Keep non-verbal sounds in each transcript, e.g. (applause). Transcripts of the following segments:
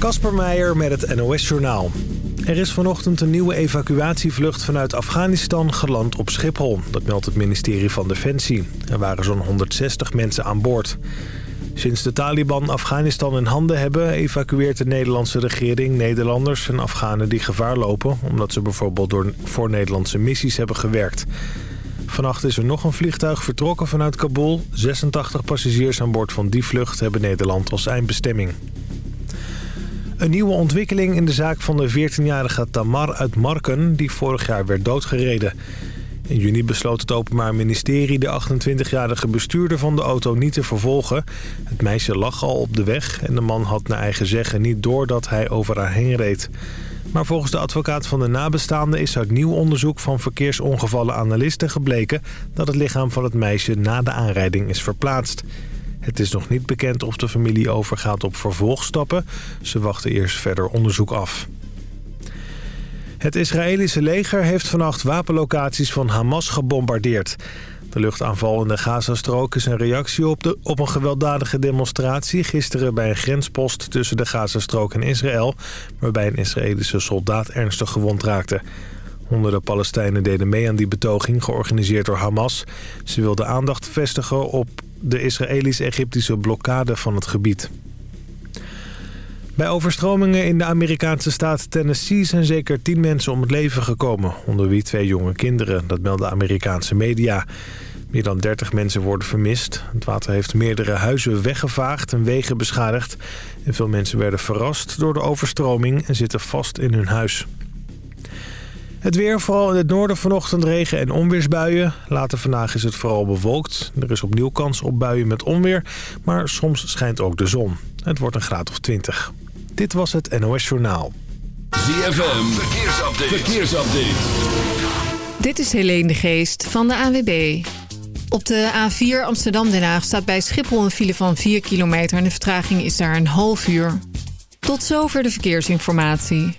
Kasper Meijer met het NOS-journaal. Er is vanochtend een nieuwe evacuatievlucht vanuit Afghanistan geland op Schiphol. Dat meldt het ministerie van Defensie. Er waren zo'n 160 mensen aan boord. Sinds de Taliban Afghanistan in handen hebben... evacueert de Nederlandse regering Nederlanders en Afghanen die gevaar lopen... omdat ze bijvoorbeeld door, voor Nederlandse missies hebben gewerkt. Vannacht is er nog een vliegtuig vertrokken vanuit Kabul. 86 passagiers aan boord van die vlucht hebben Nederland als eindbestemming. Een nieuwe ontwikkeling in de zaak van de 14-jarige Tamar uit Marken... die vorig jaar werd doodgereden. In juni besloot het Openbaar Ministerie de 28-jarige bestuurder van de auto niet te vervolgen. Het meisje lag al op de weg en de man had naar eigen zeggen niet door dat hij over haar heen reed. Maar volgens de advocaat van de nabestaanden is uit nieuw onderzoek van verkeersongevallen analisten gebleken dat het lichaam van het meisje na de aanrijding is verplaatst. Het is nog niet bekend of de familie overgaat op vervolgstappen. Ze wachten eerst verder onderzoek af. Het Israëlische leger heeft vannacht wapenlocaties van Hamas gebombardeerd. De luchtaanval in de Gazastrook is een reactie op, de, op een gewelddadige demonstratie... gisteren bij een grenspost tussen de Gazastrook en Israël... waarbij een Israëlische soldaat ernstig gewond raakte. Honderden Palestijnen deden mee aan die betoging, georganiseerd door Hamas. Ze wilden aandacht vestigen op de Israëlisch-Egyptische blokkade van het gebied. Bij overstromingen in de Amerikaanse staat Tennessee zijn zeker tien mensen om het leven gekomen. Onder wie twee jonge kinderen, dat melden Amerikaanse media. Meer dan 30 mensen worden vermist. Het water heeft meerdere huizen weggevaagd en wegen beschadigd. En veel mensen werden verrast door de overstroming en zitten vast in hun huis. Het weer, vooral in het noorden vanochtend regen en onweersbuien. Later vandaag is het vooral bewolkt. Er is opnieuw kans op buien met onweer, maar soms schijnt ook de zon. Het wordt een graad of 20. Dit was het NOS Journaal. ZFM, verkeersupdate. verkeersupdate. Dit is Helene de Geest van de AWB. Op de A4 Amsterdam-Den Haag staat bij Schiphol een file van 4 kilometer... en de vertraging is daar een half uur. Tot zover de verkeersinformatie.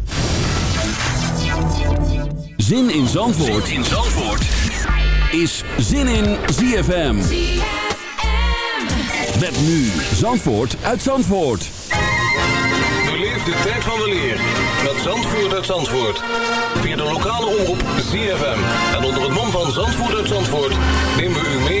Zin in Zandvoort, zin in Zandvoort. is Zin in ZFM. Met nu Zandvoort uit Zandvoort. Beleef de tijd van de leer met Zandvoort uit Zandvoort. Via de lokale omroep ZFM. En onder het mom van Zandvoort uit Zandvoort... nemen we u mee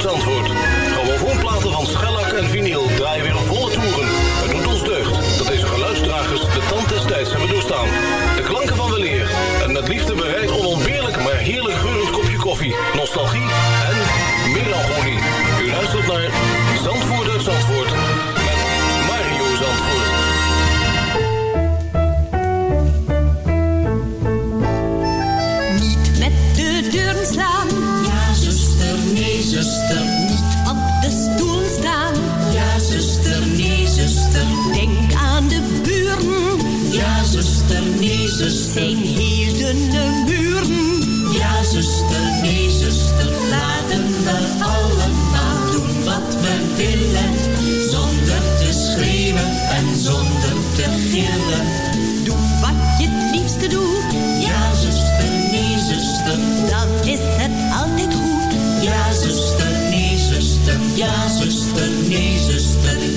nostalgie en melancholie.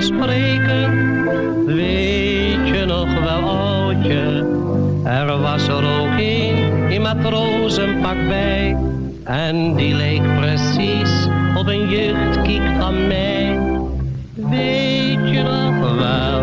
Spreken. Weet je nog wel, oudje? Er was er ook een in matrozenpak bij. En die leek precies op een jeugdkiek van mij. Weet je nog wel,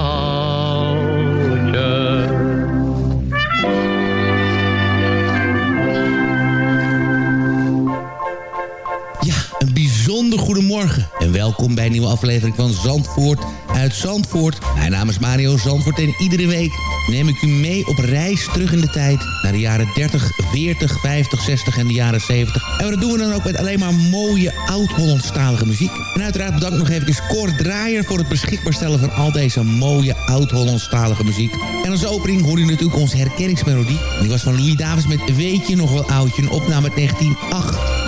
goedemorgen. En welkom bij een nieuwe aflevering van Zandvoort uit Zandvoort. Mijn naam is Mario Zandvoort en iedere week neem ik u mee op reis terug in de tijd... naar de jaren 30, 40, 50, 60 en de jaren 70. En dat doen we dan ook met alleen maar mooie oud-Hollandstalige muziek. En uiteraard bedankt nog even Cor Draaier... voor het beschikbaar stellen van al deze mooie oud-Hollandstalige muziek. En als opening hoor je natuurlijk onze herkenningsmelodie. En die was van Louis Davis met Weet je nog wel oudje... een opname uit 1928.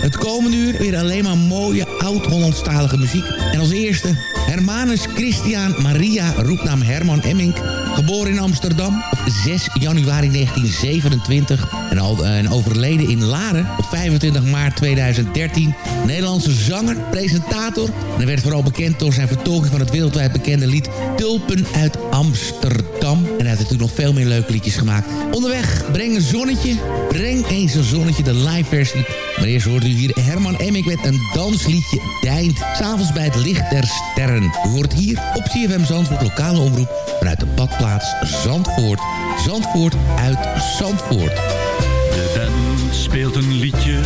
Het komende uur weer alleen maar mooie oud-Hollandstalige muziek. En als eerste Hermanus Christian Maria, roepnaam Herman Emmink. Geboren in Amsterdam op 6 januari 1927 en, al, en overleden in Laren op 25 maart 2013. Nederlandse zanger, presentator. En hij werd vooral bekend door zijn vertolking van het wereldwijd bekende lied Tulpen uit Amsterdam. En hij heeft natuurlijk nog veel meer leuke liedjes gemaakt. Onderweg, breng een zonnetje. Breng eens een zonnetje, de live versie. Maar eerst hoort u hier Herman Emmink met een dansliedje Deint. S'avonds bij het licht der sterren. U hoort hier op CFM Zandvoort lokale omroep vanuit de badplaats Zandvoort. Zandvoort uit Zandvoort. De band speelt een liedje,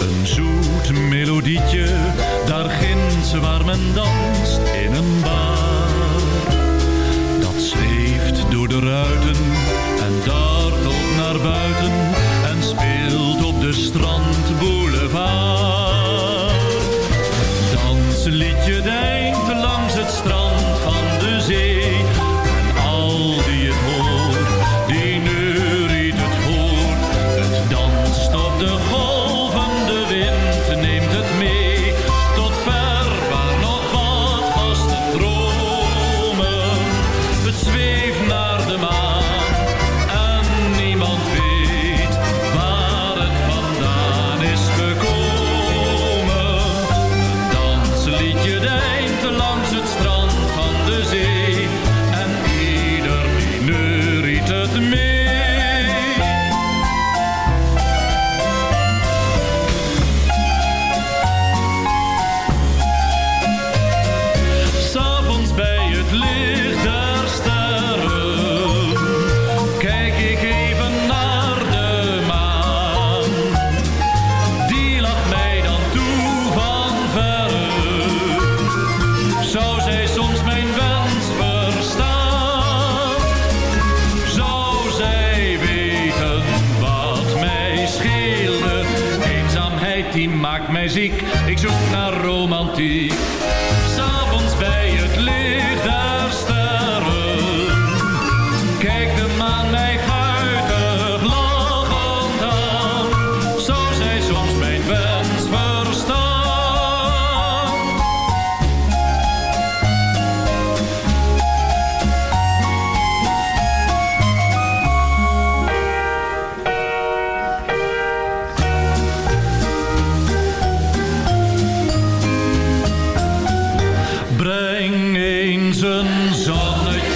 een zoet melodietje. Daar ginds waar men danst in een bar. Dat zweeft door de ruiten en dartelt eens een zonnetje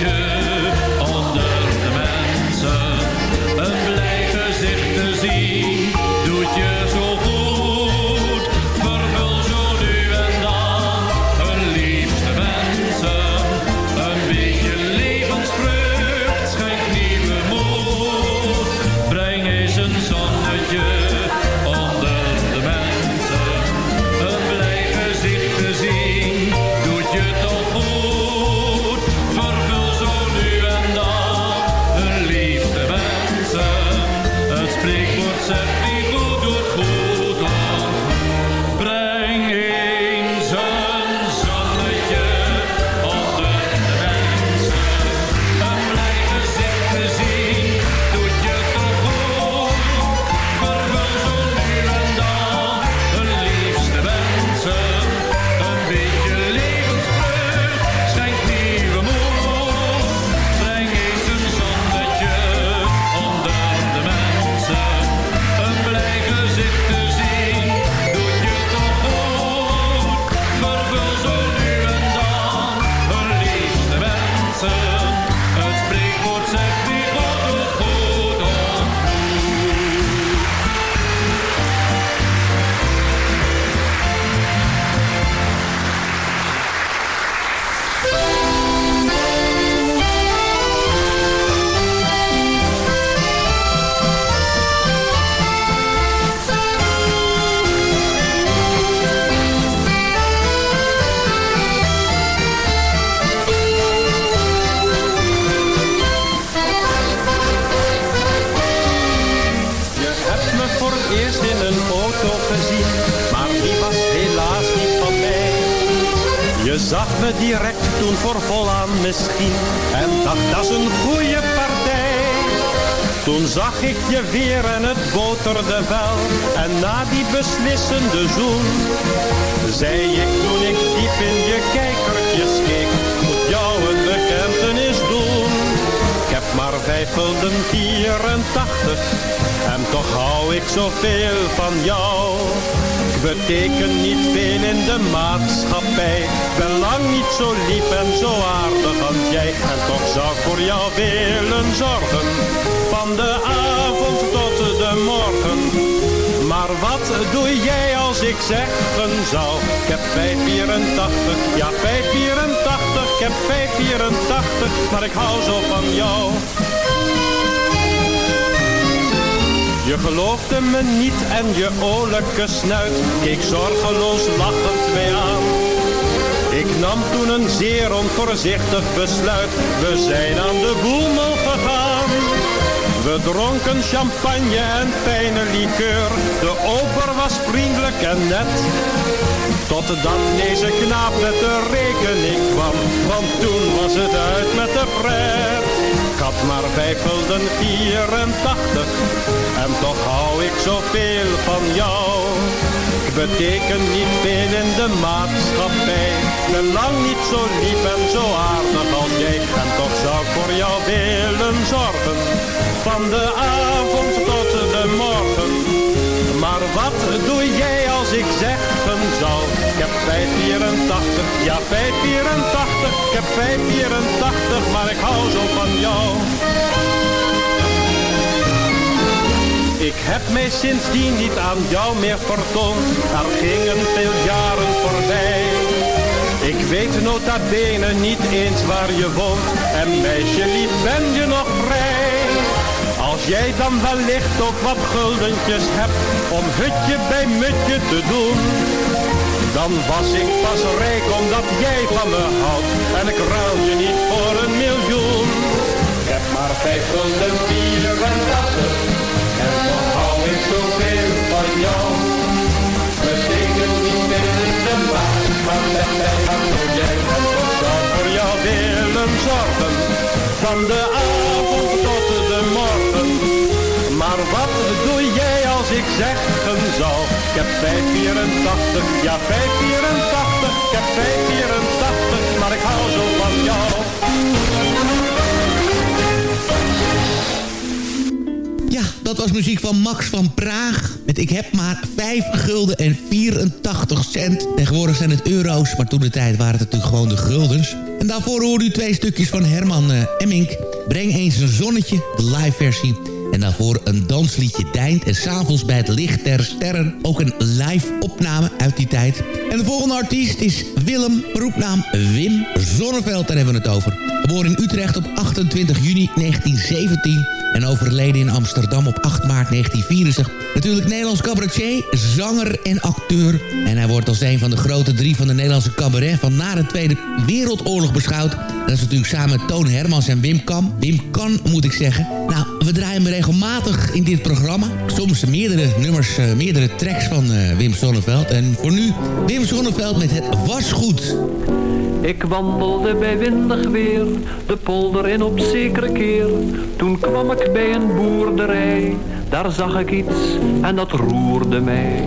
voor het eerst in een auto gezien, maar die was helaas niet van mij. Je zag me direct toen voor volaan misschien, en dacht dat is een goede partij. Toen zag ik je weer en het boterde wel, en na die beslissende zoen, zei ik toen ik diep in je kijkertjes keek, moet jou een bekentenis doen. Ik heb maar vijf gulden 84 en toch hou ik zoveel van jou. Ik beteken niet veel in de maatschappij, ben lang niet zo lief en zo aardig als jij. En toch zou ik voor jou willen zorgen, van de avond tot de morgen. Maar wat doe jij als ik zeggen zou? Ik heb 584, ja 584, ik heb 584, maar ik hou zo van jou. Je geloofde me niet en je olijke snuit keek zorgeloos lachend mij aan. Ik nam toen een zeer onvoorzichtig besluit, we zijn aan de boemel gegaan. We dronken champagne en fijne liqueur, de ober was vriendelijk en net. Totdat deze knaap met de rekening kwam, want toen was het uit met de pret. Had maar vijf gulden 84 en toch hou ik zoveel van jou. Ik beteken niet veel in de maatschappij, ben lang niet zo lief en zo aardig als jij. En toch zou ik voor jou willen zorgen, van de avond tot de morgen. Maar wat doe jij als ik heb 584, ja 584, ik heb 584, maar ik hou zo van jou. Ik heb mij sindsdien niet aan jou meer vertoond, er gingen veel jaren voorbij. Ik weet nota bene niet eens waar je woont, en meisje lief ben je nog vrij. Als jij dan wellicht ook wat guldentjes hebt, om hutje bij mutje te doen. Dan was ik pas rijk omdat jij van me houdt. En ik ruil je niet voor een miljoen. Ik heb maar vijf gulden vierentachtig. En toch hou ik zoveel van jou. We steken niet in de maag. Maar met mij gaat jij. En ik zou voor jou willen zorgen. Van de avond. Maar wat doe jij als ik zeggen zou? Ik heb 584, ja 584, ik heb 584, maar ik hou zo van jou. Ja, dat was muziek van Max van Praag. Met Ik heb maar 5 gulden en 84 cent. Tegenwoordig zijn het euro's, maar toen de tijd waren het natuurlijk gewoon de guldens. En daarvoor hoorde u twee stukjes van Herman uh, Emmink. Breng eens een zonnetje, de live versie. En daarvoor een dansliedje Deint. En s'avonds bij het licht der sterren ook een live opname uit die tijd. En de volgende artiest is Willem, roepnaam Wim Zonneveld. Daar hebben we het over. Geboren in Utrecht op 28 juni 1917 en overleden in Amsterdam op 8 maart 1964. Natuurlijk Nederlands cabaretier, zanger en acteur. En hij wordt als een van de grote drie van de Nederlandse cabaret... van na de Tweede Wereldoorlog beschouwd. Dat is natuurlijk samen met Toon Hermans en Wim Kam. Wim Kan, moet ik zeggen. Nou, we draaien hem regelmatig in dit programma. Soms meerdere nummers, uh, meerdere tracks van uh, Wim Sonneveld. En voor nu Wim Sonneveld met Het Was Goed. Ik wandelde bij windig weer, de polder in op zekere keer. Toen kwam ik bij een boerderij, daar zag ik iets en dat roerde mij.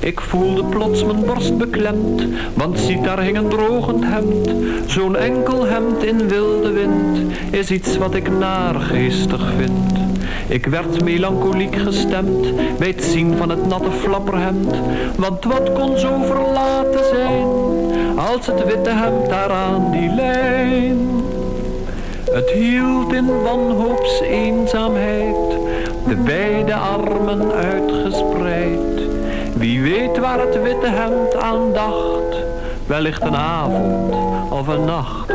Ik voelde plots mijn borst beklemd, want ziet daar hing een drogend hemd. Zo'n enkel hemd in wilde wind, is iets wat ik naargeestig vind. Ik werd melancholiek gestemd, bij het zien van het natte flapperhemd. Want wat kon zo verlaten zijn, als het witte hemd daar aan die lijn. Het hield in wanhoops eenzaamheid, de beide armen uitgespreid. Wie weet waar het witte hemd aan dacht, wellicht een avond of een nacht.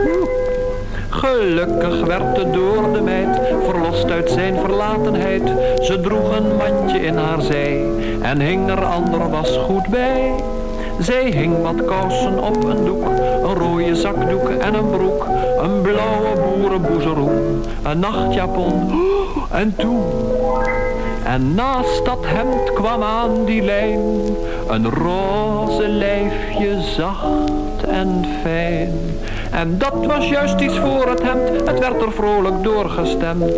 Gelukkig werd de door de meid verlost uit zijn verlatenheid. Ze droeg een mandje in haar zij en hing er ander was goed bij. Zij hing wat kousen op een doek, een rode zakdoek en een broek, een blauwe boerenboezeroen, een nachtjapon (gasps) en toen. En naast dat hemd kwam aan die lijn een roze lijfje zacht en fijn. En dat was juist iets voor het hemd, het werd er vrolijk doorgestemd.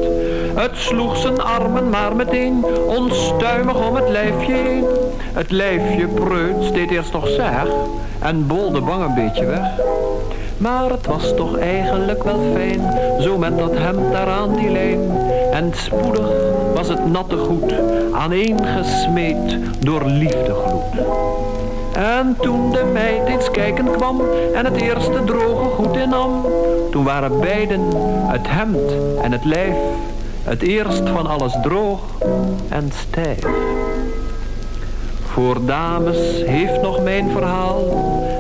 Het sloeg zijn armen maar meteen onstuimig om het lijfje heen. Het lijfje preut deed eerst nog zeg en bolde bang een beetje weg. Maar het was toch eigenlijk wel fijn, zo met dat hemd daar aan die lijn. En spoedig was het natte goed, aaneengesmeed door liefdegloed. En toen de meid eens kijken kwam en het eerste droge goed innam, toen waren beiden, het hemd en het lijf, het eerst van alles droog en stijf. Voor dames heeft nog mijn verhaal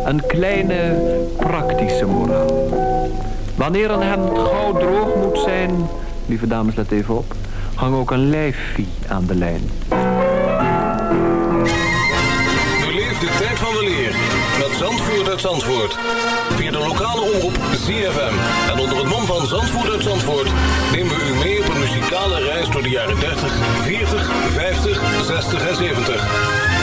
een kleine praktische moraal. Wanneer een hemd gauw droog moet zijn, lieve dames let even op, hang ook een lijfvie aan de lijn. Beleef de tijd van de leer met Zandvoort uit Zandvoort. Via de lokale omroep ZFM. En onder het mom van Zandvoort uit Zandvoort nemen we u mee op een muzikale reis door de jaren 30, 40, 50, 60 en 70.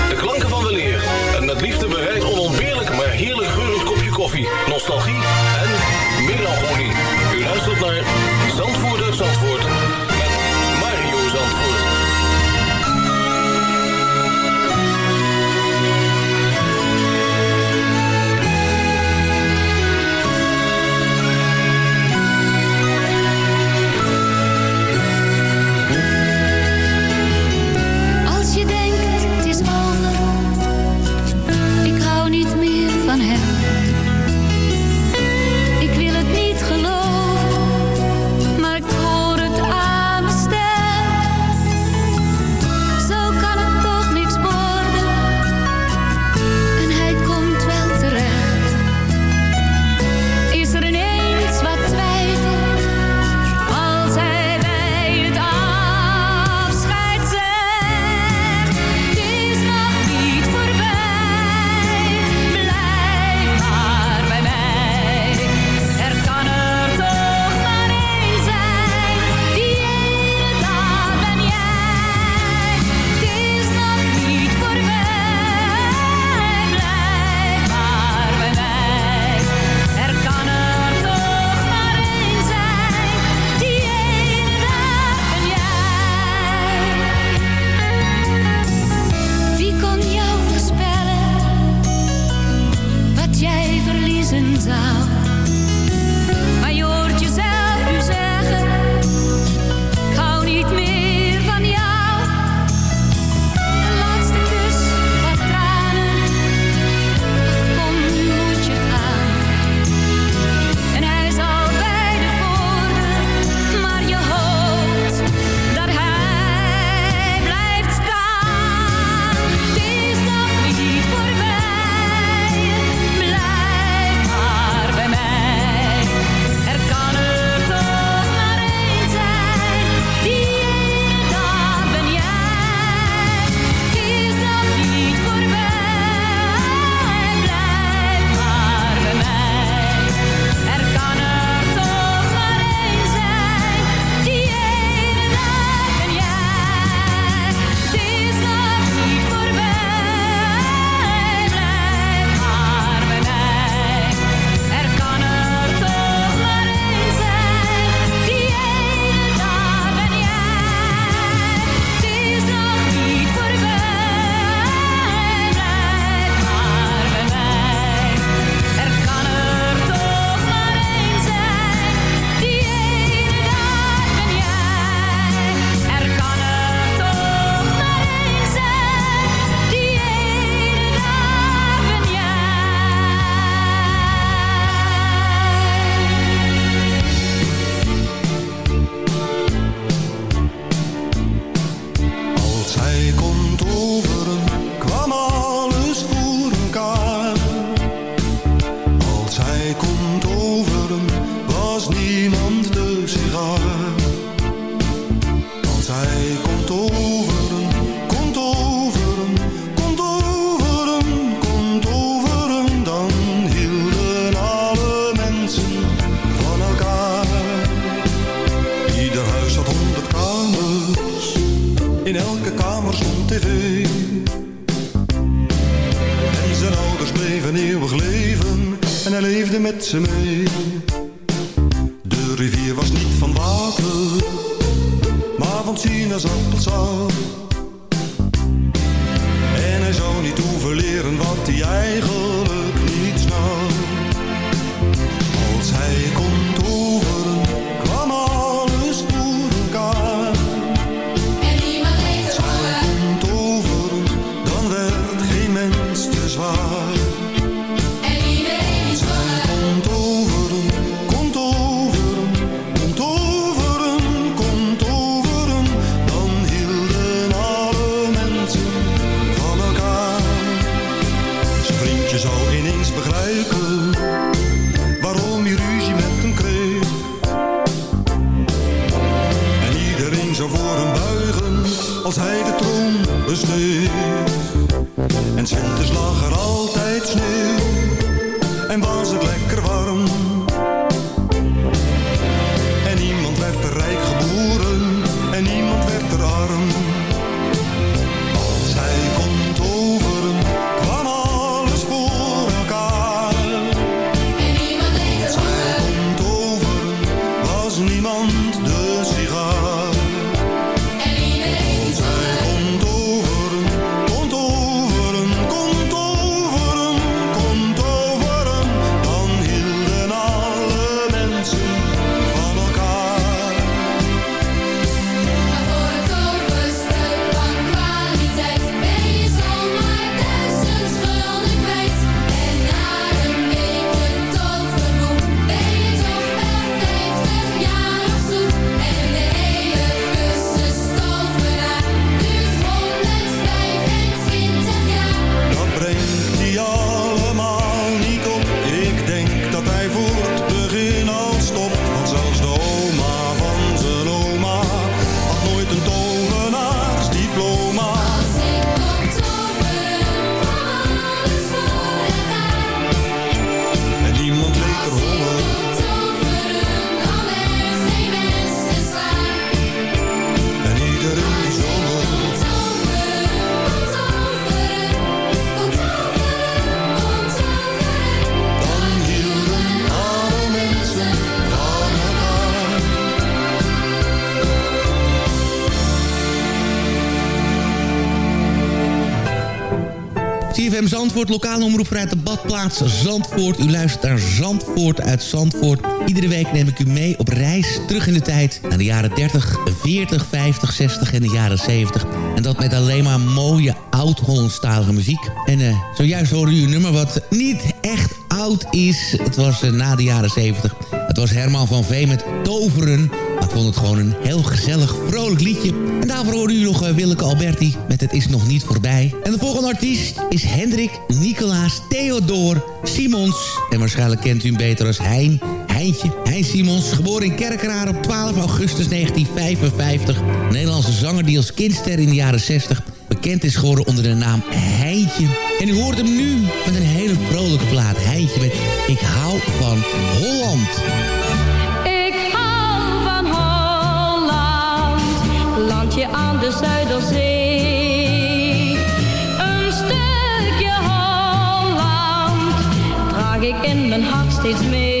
De klanken van weleer. En met liefde bereid onontbeerlijk maar heerlijk geurend kopje koffie, nostalgie Vriendje zou ineens begrijpen waarom hij ruzie met hem kreeg. En iedereen zou voor hem buigen als hij de troon besteeg. En 's winters lag er altijd sneeuw Zandvoort, lokale omroep vanuit de badplaats Zandvoort. U luistert naar Zandvoort uit Zandvoort. Iedere week neem ik u mee op reis terug in de tijd... naar de jaren 30, 40, 50, 60 en de jaren 70. En dat met alleen maar mooie oud-Hollandstalige muziek. En eh, zojuist hoorde u een nummer wat niet echt oud is. Het was eh, na de jaren 70. Het was Herman van Veen met Toveren... Ik vond het gewoon een heel gezellig, vrolijk liedje. En daarvoor hoorde u nog uh, Willeke Alberti met Het is nog niet voorbij. En de volgende artiest is Hendrik Nicolaas Theodor Simons. En waarschijnlijk kent u hem beter als Hein. Heintje. Hein Simons, geboren in Kerkraar op 12 augustus 1955. Een Nederlandse zanger die als kindster in de jaren 60 bekend is geworden onder de naam Heintje. En u hoort hem nu met een hele vrolijke plaat. Heintje met Ik hou van Holland. Aan de Zuiderzee. Een stukje Holland draag ik in mijn hart steeds mee.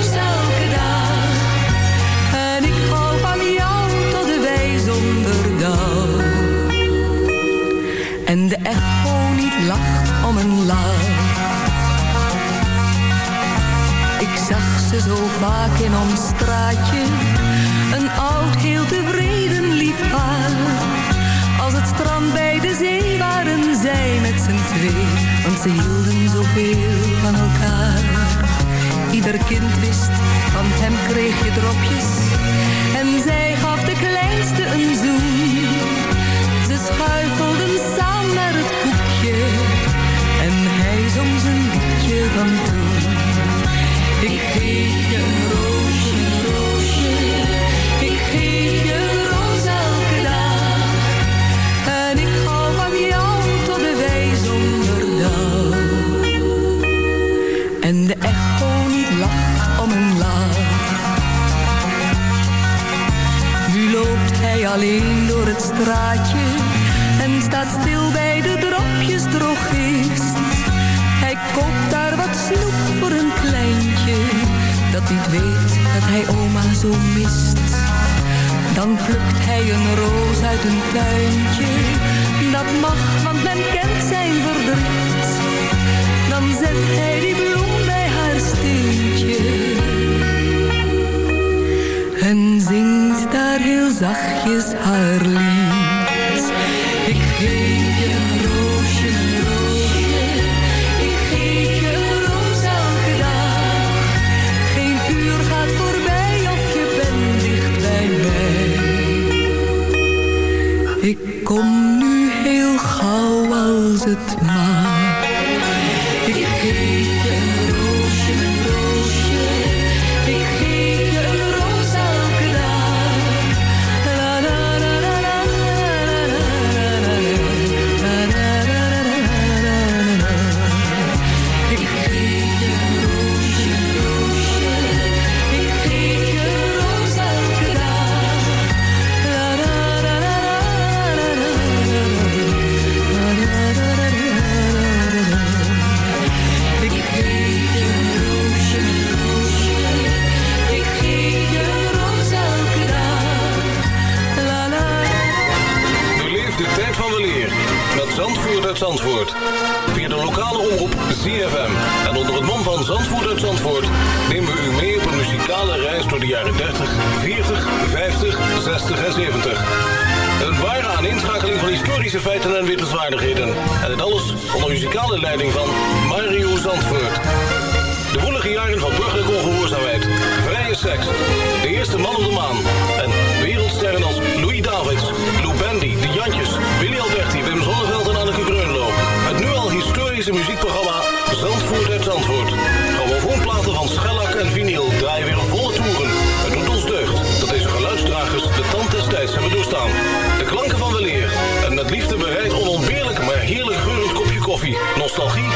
de echo niet lacht om een lach. Ik zag ze zo vaak in ons straatje. Een oud, heel tevreden lief paar. Als het strand bij de zee waren zij met z'n twee. Want ze hielden zoveel van elkaar. Ieder kind wist, van hem kreeg je dropjes. En zij gaf de kleinste een zoen. Ze schuifelden samen naar het hoekje. En hij zong zijn liedje van toen. Ik geef je een roosje, roosje. Ik geef je een roos elke dag. En ik hou van jou tot de wij zonder dauw. En de echo niet lacht om een lach. Nu loopt hij alleen door het straatje. Hij koopt daar wat snoep voor een kleintje Dat niet weet dat hij oma zo mist. Dan plukt hij een roos uit een tuintje Dat mag, want men kent zijn verdriet. Dan zet hij die bloem bij haar steentje. En zingt daar heel zachtjes haar lied nostalgie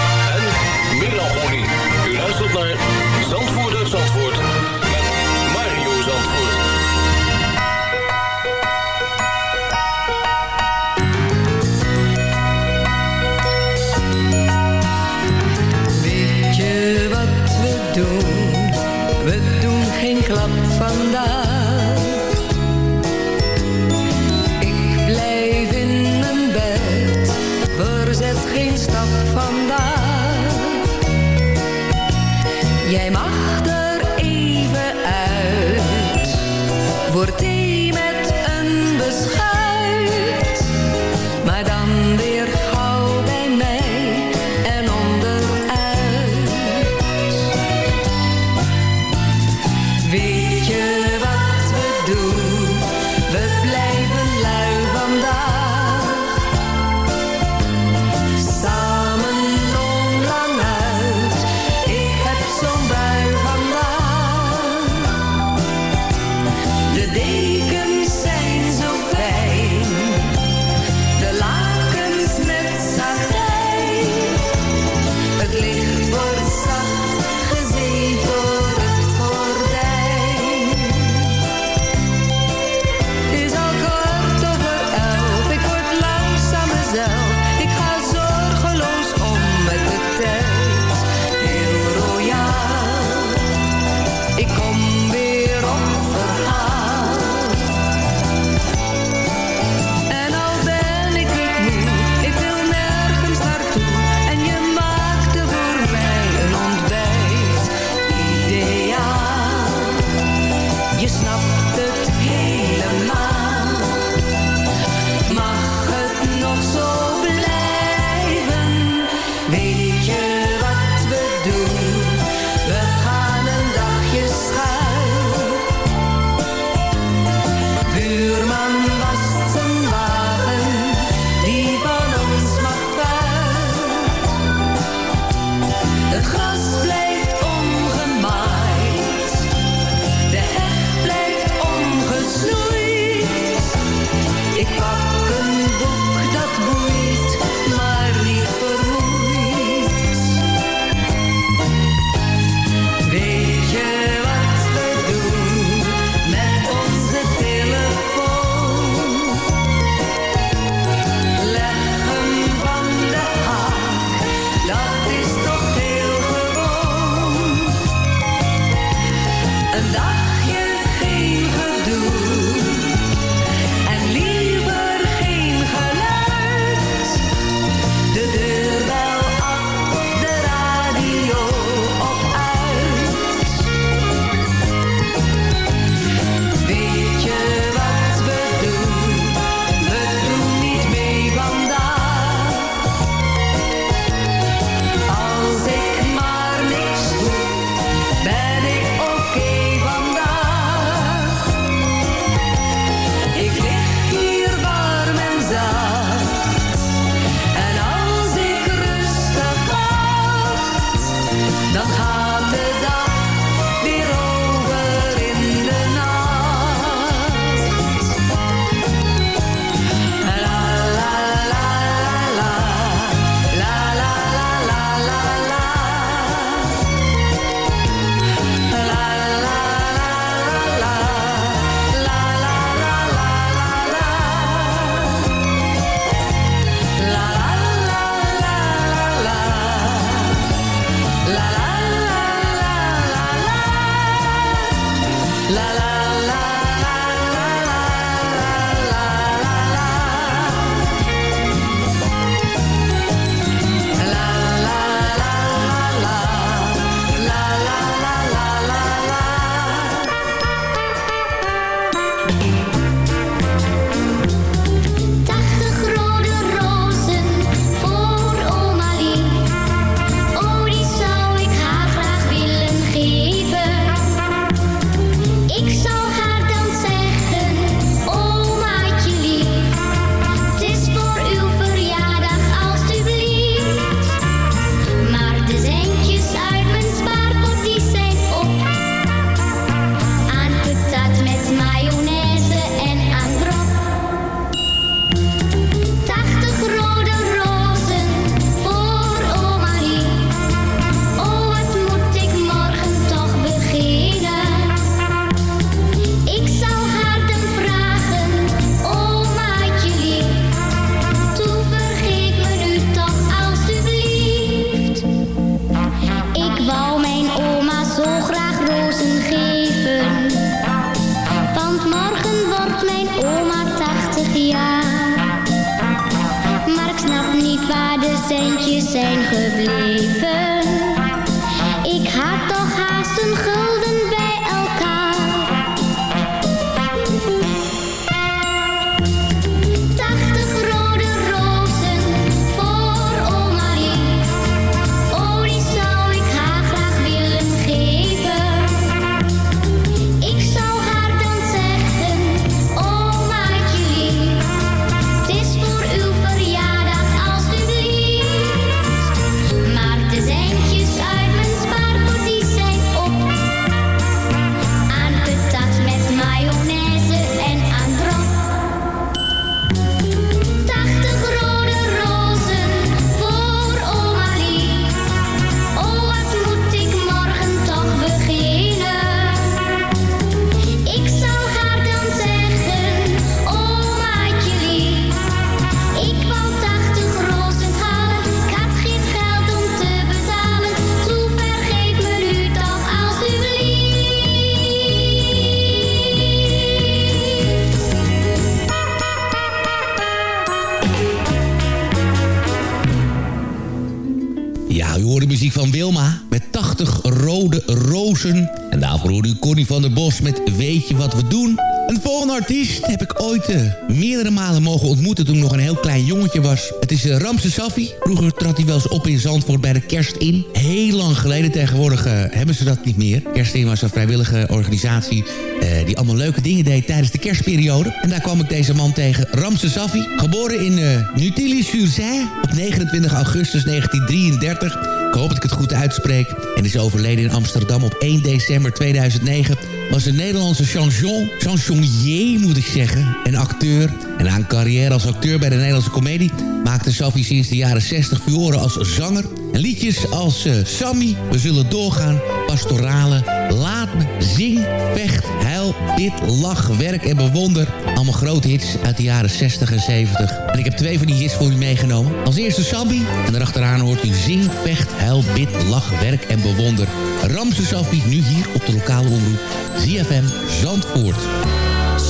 Met Weet je wat we doen? Een volgende artiest heb ik ooit eh, meerdere malen mogen ontmoeten toen ik nog een heel klein jongetje was. Het is uh, Ramse Safi. Vroeger trad hij wel eens op in Zandvoort bij de Kerstin. Heel lang geleden tegenwoordig eh, hebben ze dat niet meer. Kerstin was een vrijwillige organisatie eh, die allemaal leuke dingen deed tijdens de kerstperiode. En daar kwam ik deze man tegen, Ramse Safi. Geboren in uh, Nutilly-sur-Seine op 29 augustus 1933. Ik hoop dat ik het goed uitspreek. En is overleden in Amsterdam op 1 december 2009 was een Nederlandse chanson, chansonnier moet ik zeggen, en acteur. En na een carrière als acteur bij de Nederlandse Comedie... maakte Safi sinds de jaren 60 furoren als zanger. En liedjes als uh, Sammy, We Zullen Doorgaan, Pastorale... Laat Me, Zing, Vecht, Huil, Bid, Lach, Werk en Bewonder. Allemaal grote hits uit de jaren 60 en 70. En ik heb twee van die hits voor u meegenomen. Als eerste Sammy, en daarachteraan hoort u Zing, Vecht, Huil, Bid, Lach, Werk en Bewonder. Ramse Safi, nu hier op de lokale omroep. ZFM Zandvoort.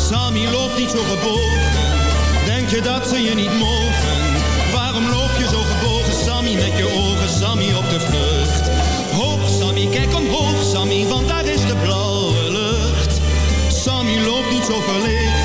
Sammy loopt niet zo gebogen. Denk je dat ze je niet mogen? Waarom loop je zo gebogen, Sammy, met je ogen, Sammy, op de vlucht? Hoog, Sammy, kijk omhoog, Sammy, want daar is de blauwe lucht. Sammy loopt niet zo verlegen,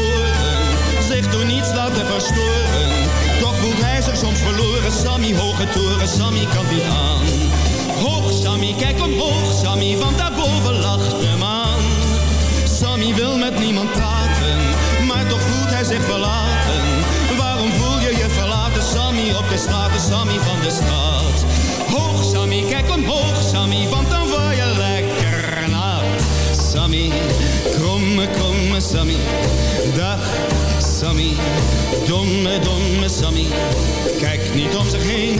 Sammy hoge toren, Sammy kan niet aan. Hoog Sammy, kijk omhoog Sammy, want daarboven lacht de maan. Sammy wil met niemand praten, maar toch voelt hij zich verlaten. Waarom voel je je verlaten, Sammy, op de straten, Sammy van de stad? Hoog Sammy, kijk omhoog Sammy, want dan word je lekker nat. Sammy, kromme, kromme Sammy, dag Sammy, domme, domme Sammy. Kijk niet om zich heen,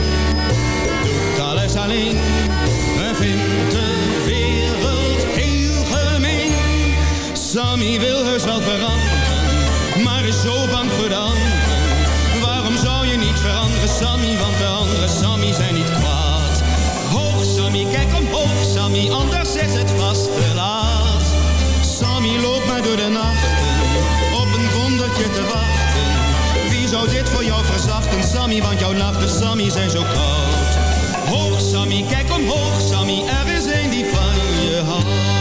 doet alles alleen en vindt de wereld heel gemeen. Sammy wil heus wel veranderen, zo bang voor de. Waarom zou je niet veranderen, Sammy? Want de andere Sammy zijn niet kwaad. Hoog, Sammy, kijk omhoog, Sammy, anders is het vast te laat. Sammy, loop maar door de een Wie zou dit voor jou verzachten, Sammy? Want jouw nachten, Sammy, zijn zo koud. Hoog, Sammy, kijk omhoog, Sammy, er is een die van je houdt.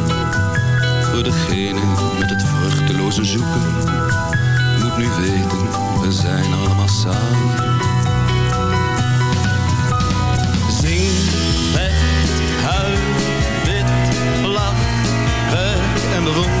Voor degene met het vruchteloze zoeken. Moet nu weten, we zijn allemaal samen. Zing, vecht, huil, wit, lach, werk en bewonder.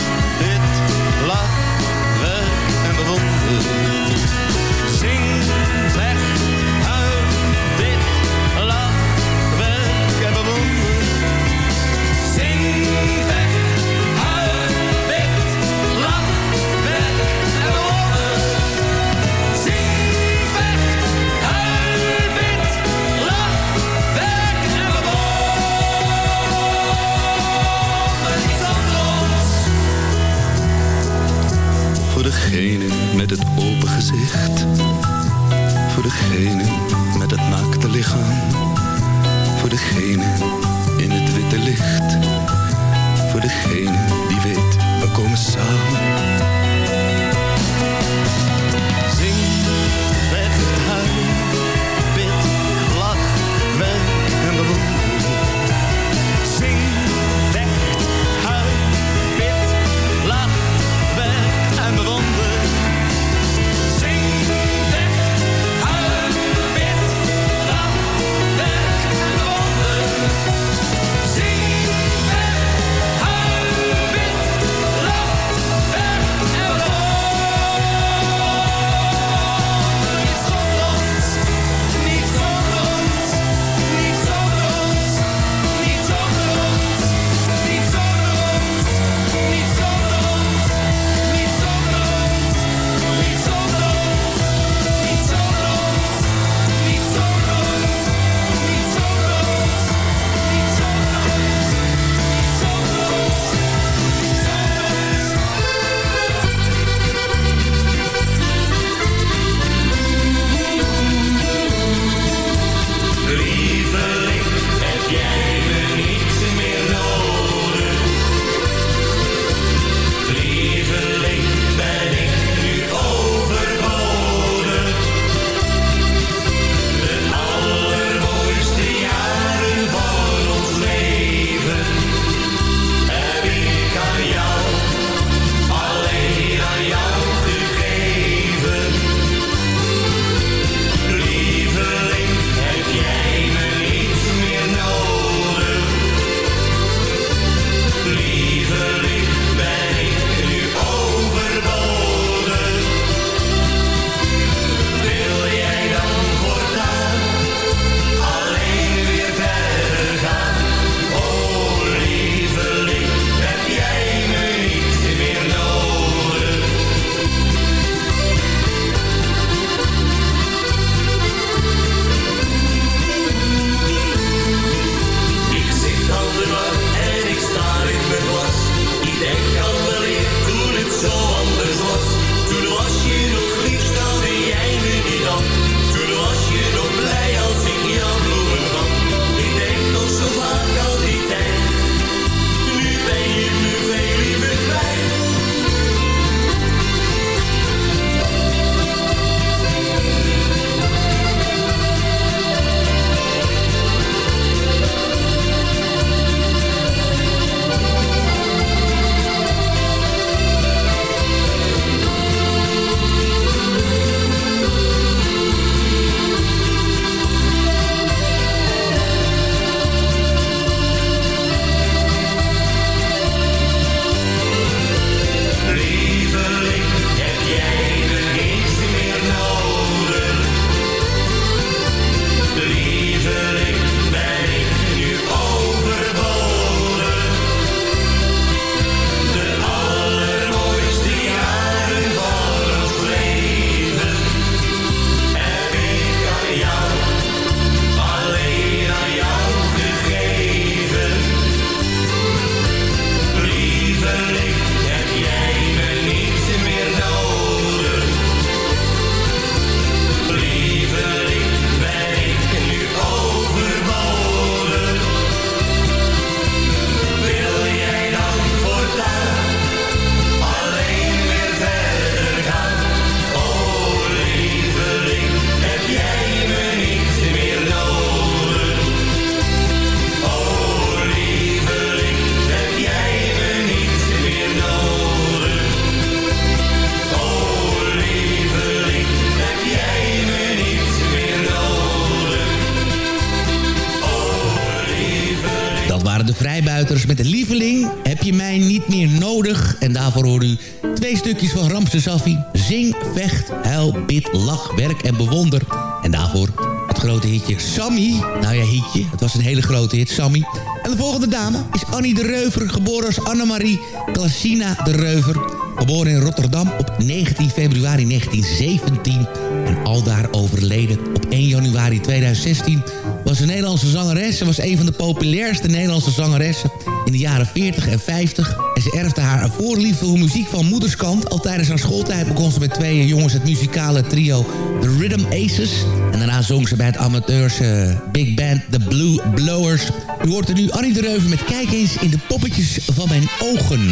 Safi. Zing, vecht, huil, bid, lach, werk en bewonder. En daarvoor het grote hitje Sammy. Nou ja, hitje. Het was een hele grote hit, Sammy. En de volgende dame is Annie de Reuver, geboren als Annemarie Klasina de Reuver. Geboren in Rotterdam op 19 februari 1917 en aldaar overleden op 1 januari 2016... was een Nederlandse zangeres. Ze was een van de populairste Nederlandse zangeressen in de jaren 40 en 50. Ze erfde haar voorliefde voor muziek van moederskant. Al tijdens haar schooltijd begon ze met twee jongens het muzikale trio The Rhythm Aces. En daarna zong ze bij het amateurs eh, big band The Blue Blowers. U hoort er nu Annie de Reuven met Kijk eens in de poppetjes van mijn ogen.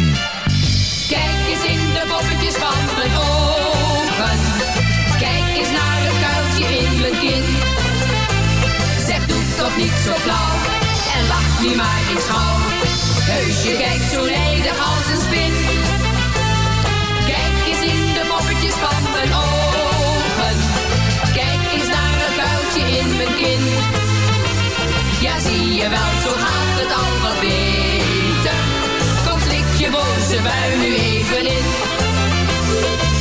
Kijk eens in de poppetjes van mijn ogen. Kijk eens naar het kuiltje in mijn kin. Zeg, doe toch niet zo flauw. En lach nu maar eens gauw. Heus, je kijkt zo ledig als een spin. Kijk eens in de poppetjes van mijn ogen. Kijk eens naar het kuiltje in mijn kin. Ja, zie je wel, zo gaat het al wat beter. Kom, slik je boze bui nu even in.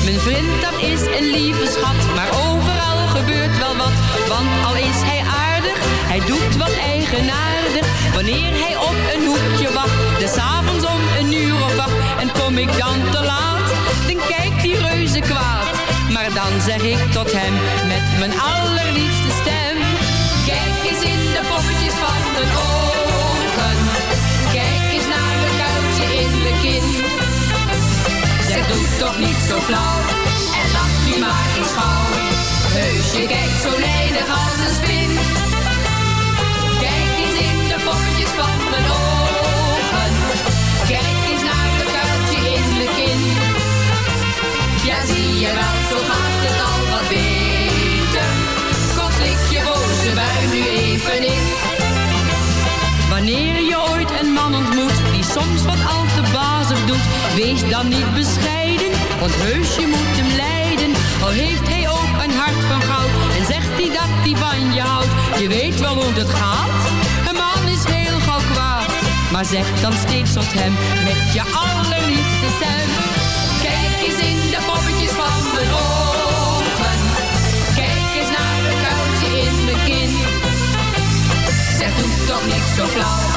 Mijn vriend, dat is een lieve schat, maar overal gebeurt wel wat. Want al is hij aardig, hij doet wat eigenaardig. Wanneer hij op een hoekje wacht, des avonds om een uur of acht. En kom ik dan te laat, dan kijkt die reuze kwaad. Maar dan zeg ik tot hem, met mijn allerliefste stem. Kijk eens in de poppetjes van mijn ogen. Kijk eens naar het kuiltje in mijn kin. Zeg, doe toch niet zo flauw. En lach nu maar eens gauw. Heus, je kijkt zo ledig als een spin. Kijk eens naar het kuiltje in mijn kin. Ja, zie je wel, zo gaat het al wat beter. Kom, slik je boze bui nu even in. Wanneer je ooit een man ontmoet die soms wat al te bazig doet, wees dan niet bescheiden, want heus je moet hem leiden. Al heeft hij ook een hart van goud en zegt hij dat hij van je houdt. Je weet wel hoe het gaat, Maar zeg dan steeds tot hem met je allerliefste stem. Kijk eens in de poppetjes van mijn ogen. Kijk eens naar het kuiltje in mijn kin. Zeg, doe toch niet zo flauw.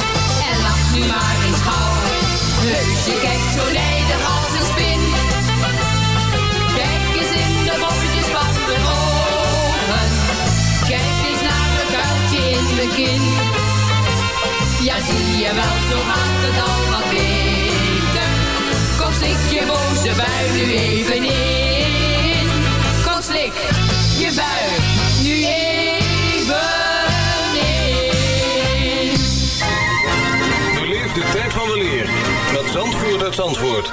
Zie je wel, zo gaat het al wat beter. Kom, slik je boze bui nu even in. Kom, slik je bui nu even in. Beleef de tijd van de leer met Zandvoort uit Zandvoort.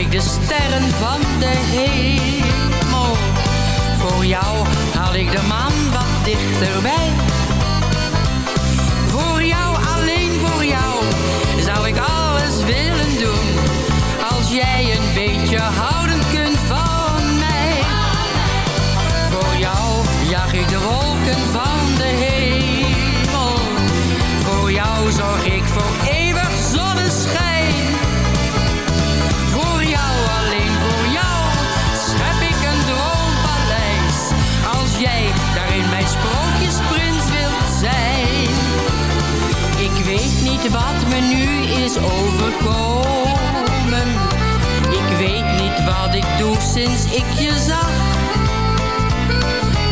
ik de sterren van de hemel. Voor jou haal ik de maan wat dichterbij. overkomen. Ik weet niet wat ik doe sinds ik je zag.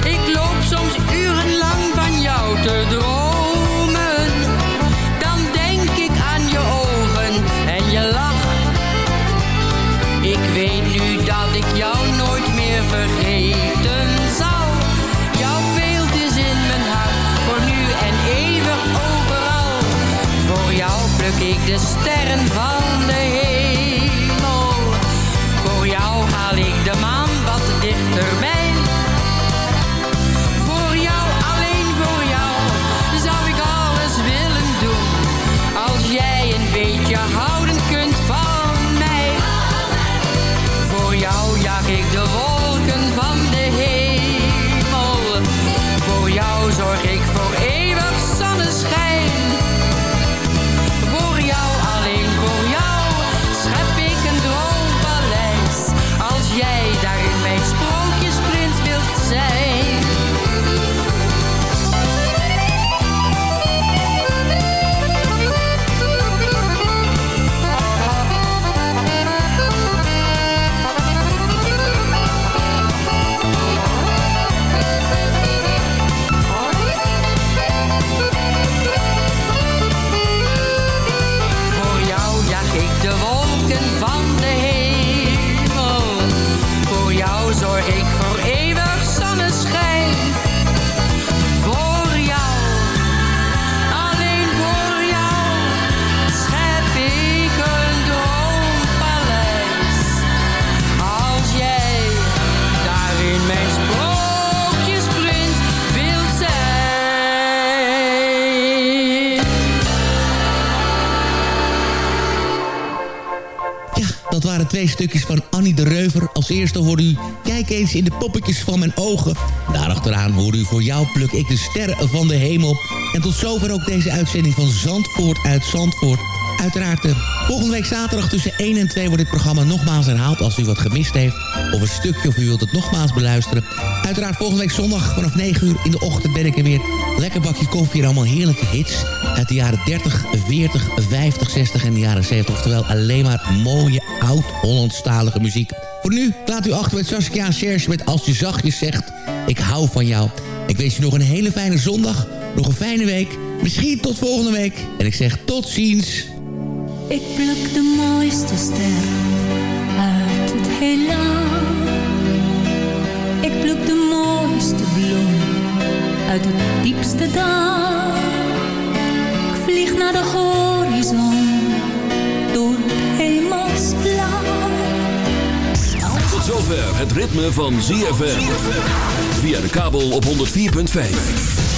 Ik loop soms urenlang van jou te dromen. Dan denk ik aan je ogen en je lach. Ik weet nu dat ik jou nooit meer vergeet. Ik de sterren van twee stukjes van Annie de Reuver. Als eerste hoorde u Kijk eens in de poppetjes van mijn ogen. Daarachteraan hoorde u Voor jou pluk ik de sterren van de hemel. En tot zover ook deze uitzending van Zandvoort uit Zandvoort. Uiteraard eh, volgende week zaterdag tussen 1 en 2 wordt dit programma nogmaals herhaald... als u wat gemist heeft of een stukje of u wilt het nogmaals beluisteren. Uiteraard volgende week zondag vanaf 9 uur in de ochtend ben ik er weer. Lekker bakje koffie en allemaal heerlijke hits uit de jaren 30, 40, 50, 60 en de jaren 70. Oftewel alleen maar mooie oud-Hollandstalige muziek. Voor nu laat u achter met Saskia Serge met Als je zachtjes zegt... Ik hou van jou. Ik wens je nog een hele fijne zondag, nog een fijne week. Misschien tot volgende week. En ik zeg tot ziens. Ik pluk de mooiste ster uit het heelal. Ik pluk de mooiste bloem uit het diepste dal. Ik vlieg naar de horizon door het hemelsblauw. Tot zover het ritme van ZFM. Via de kabel op 104.5.